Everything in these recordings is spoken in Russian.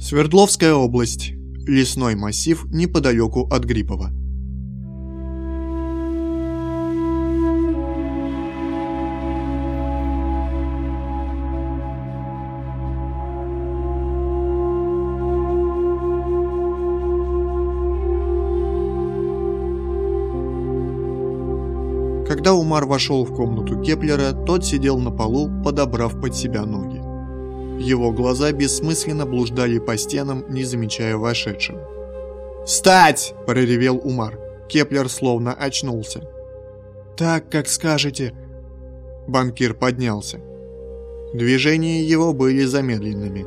Свердловская область. Лесной массив неподалеку от Гриппова. Когда Умар вошел в комнату Кеплера, тот сидел на полу, подобрав под себя ноги. Его глаза бессмысленно блуждали по стенам, не замечая вошедшего. «Встать!» – проревел Умар. Кеплер словно очнулся. «Так, как скажете». Банкир поднялся. Движения его были замедленными.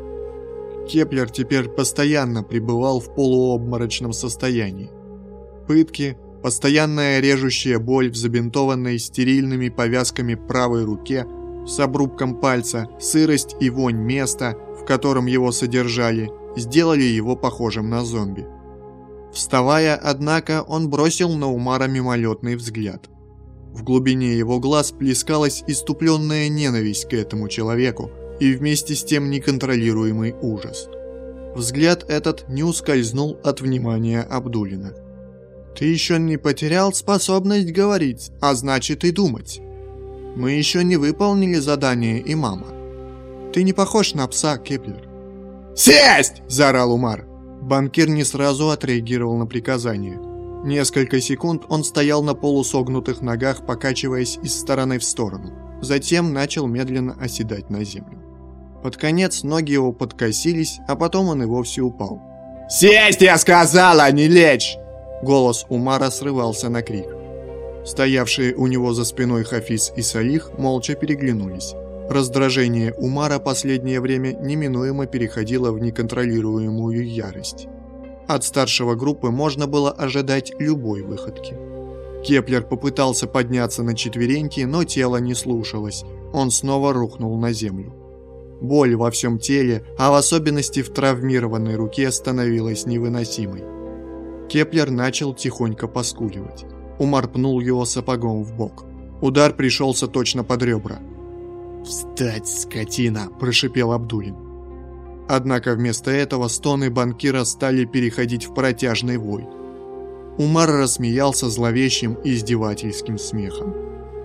Кеплер теперь постоянно пребывал в полуобморочном состоянии. Пытки, постоянная режущая боль в забинтованной стерильными повязками правой руке – с обрубком пальца, сырость и вонь места, в котором его содержали, сделали его похожим на зомби. Вставая, однако, он бросил на Умара мимолетный взгляд. В глубине его глаз плескалась иступленная ненависть к этому человеку и вместе с тем неконтролируемый ужас. Взгляд этот не ускользнул от внимания Абдулина. «Ты еще не потерял способность говорить, а значит и думать. Мы еще не выполнили задание имама. Ты не похож на пса, Кеплер. «Сесть!» – заорал Умар. Банкир не сразу отреагировал на приказание. Несколько секунд он стоял на полусогнутых ногах, покачиваясь из стороны в сторону. Затем начал медленно оседать на землю. Под конец ноги его подкосились, а потом он и вовсе упал. «Сесть, я сказал, а не лечь!» Голос Умара срывался на крик. Стоявшие у него за спиной Хафиз и Салих молча переглянулись. Раздражение Умара последнее время неминуемо переходило в неконтролируемую ярость. От старшего группы можно было ожидать любой выходки. Кеплер попытался подняться на четвереньки, но тело не слушалось. Он снова рухнул на землю. Боль во всем теле, а в особенности в травмированной руке, становилась невыносимой. Кеплер начал тихонько поскуливать. Умар пнул его сапогом в бок. Удар пришелся точно под ребра. «Встать, скотина!» – прошипел Абдулин. Однако вместо этого стоны банкира стали переходить в протяжный вой. Умар рассмеялся зловещим издевательским смехом.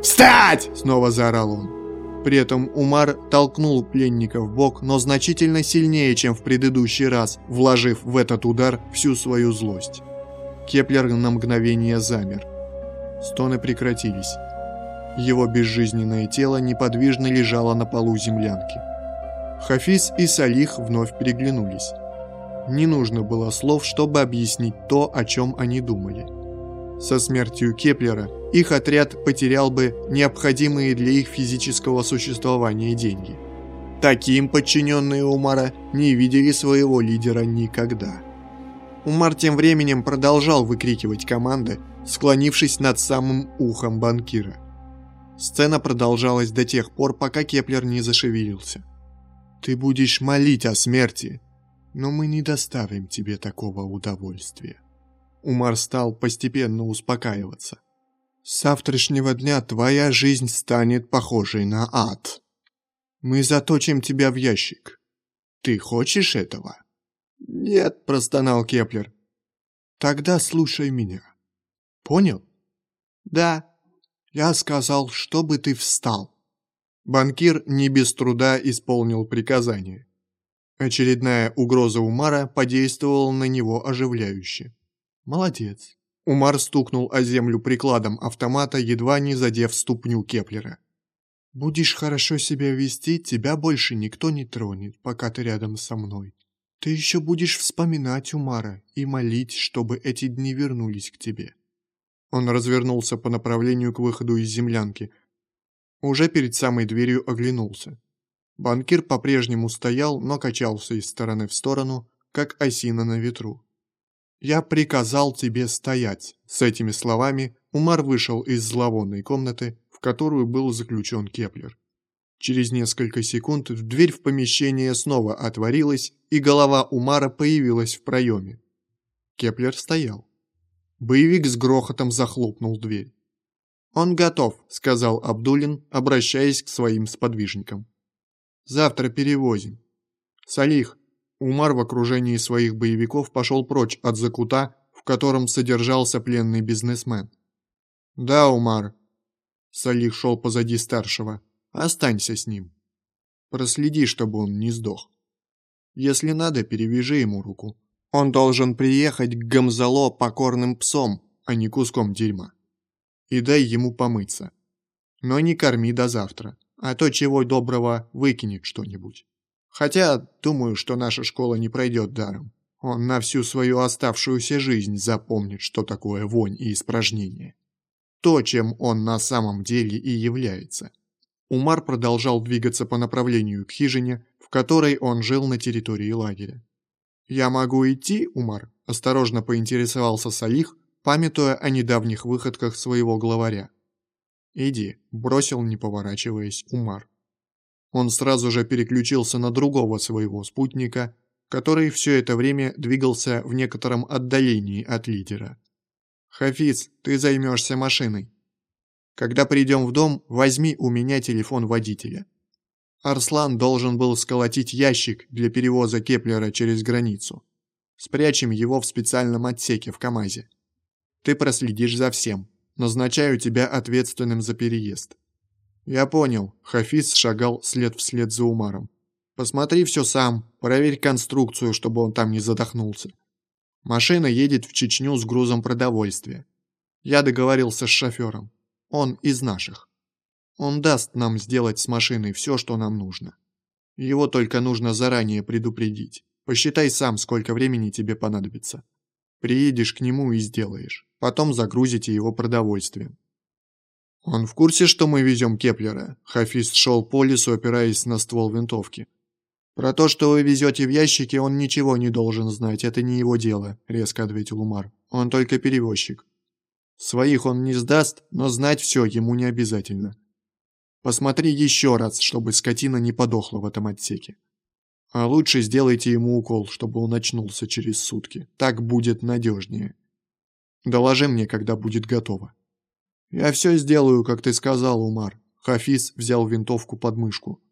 «Встать!» – снова заорал он. При этом Умар толкнул пленника в бок, но значительно сильнее, чем в предыдущий раз, вложив в этот удар всю свою злость. Кеплер на мгновение замер. Стоны прекратились. Его безжизненное тело неподвижно лежало на полу землянки. Хафиз и Салих вновь переглянулись. Не нужно было слов, чтобы объяснить то, о чем они думали. Со смертью Кеплера их отряд потерял бы необходимые для их физического существования деньги. Таким подчиненные Умара не видели своего лидера никогда. Умар тем временем продолжал выкрикивать команды, склонившись над самым ухом банкира. Сцена продолжалась до тех пор, пока Кеплер не зашевелился. «Ты будешь молить о смерти, но мы не доставим тебе такого удовольствия». Умар стал постепенно успокаиваться. «С завтрашнего дня твоя жизнь станет похожей на ад. Мы заточим тебя в ящик. Ты хочешь этого?» «Нет», – простонал Кеплер. «Тогда слушай меня. Понял? Да. Я сказал, чтобы ты встал. Банкир не без труда исполнил приказание. Очередная угроза Умара подействовала на него оживляюще. Молодец. Умар стукнул о землю прикладом автомата, едва не задев ступню Кеплера. «Будешь хорошо себя вести, тебя больше никто не тронет, пока ты рядом со мной. Ты еще будешь вспоминать Умара и молить, чтобы эти дни вернулись к тебе. Он развернулся по направлению к выходу из землянки. Уже перед самой дверью оглянулся. Банкир по-прежнему стоял, но качался из стороны в сторону, как осина на ветру. «Я приказал тебе стоять!» С этими словами Умар вышел из зловонной комнаты, в которую был заключен Кеплер. Через несколько секунд дверь в помещение снова отворилась, и голова Умара появилась в проеме. Кеплер стоял. Боевик с грохотом захлопнул дверь. «Он готов», — сказал Абдулин, обращаясь к своим сподвижникам. «Завтра перевозим. Салих, Умар в окружении своих боевиков пошел прочь от закута, в котором содержался пленный бизнесмен. «Да, Умар». Салих шел позади старшего. «Останься с ним. Проследи, чтобы он не сдох. Если надо, перевяжи ему руку. Он должен приехать к Гамзало покорным псом, а не куском дерьма. И дай ему помыться. Но не корми до завтра, а то чего доброго выкинет что-нибудь». Хотя, думаю, что наша школа не пройдет даром. Он на всю свою оставшуюся жизнь запомнит, что такое вонь и испражнение. То, чем он на самом деле и является. Умар продолжал двигаться по направлению к хижине, в которой он жил на территории лагеря. «Я могу идти, Умар?» – осторожно поинтересовался Салих, памятуя о недавних выходках своего главаря. «Иди», – бросил, не поворачиваясь, Умар. Он сразу же переключился на другого своего спутника, который все это время двигался в некотором отдалении от лидера. «Хафиз, ты займешься машиной. Когда придем в дом, возьми у меня телефон водителя. Арслан должен был сколотить ящик для перевоза Кеплера через границу. Спрячем его в специальном отсеке в КамАЗе. Ты проследишь за всем. Назначаю тебя ответственным за переезд. «Я понял», — Хафиз шагал след вслед за Умаром. «Посмотри все сам, проверь конструкцию, чтобы он там не задохнулся. Машина едет в Чечню с грузом продовольствия. Я договорился с шофером. Он из наших. Он даст нам сделать с машиной все, что нам нужно. Его только нужно заранее предупредить. Посчитай сам, сколько времени тебе понадобится. Приедешь к нему и сделаешь. Потом загрузите его продовольствием. «Он в курсе, что мы везем Кеплера?» Хафиз шел по лесу, опираясь на ствол винтовки. «Про то, что вы везете в ящике, он ничего не должен знать, это не его дело», — резко ответил Умар. «Он только перевозчик. Своих он не сдаст, но знать все ему не обязательно. Посмотри еще раз, чтобы скотина не подохла в этом отсеке. А лучше сделайте ему укол, чтобы он очнулся через сутки. Так будет надежнее. Доложи мне, когда будет готово». «Я все сделаю, как ты сказал, Умар». Хафиз взял винтовку под мышку.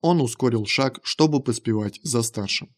Он ускорил шаг, чтобы поспевать за старшим.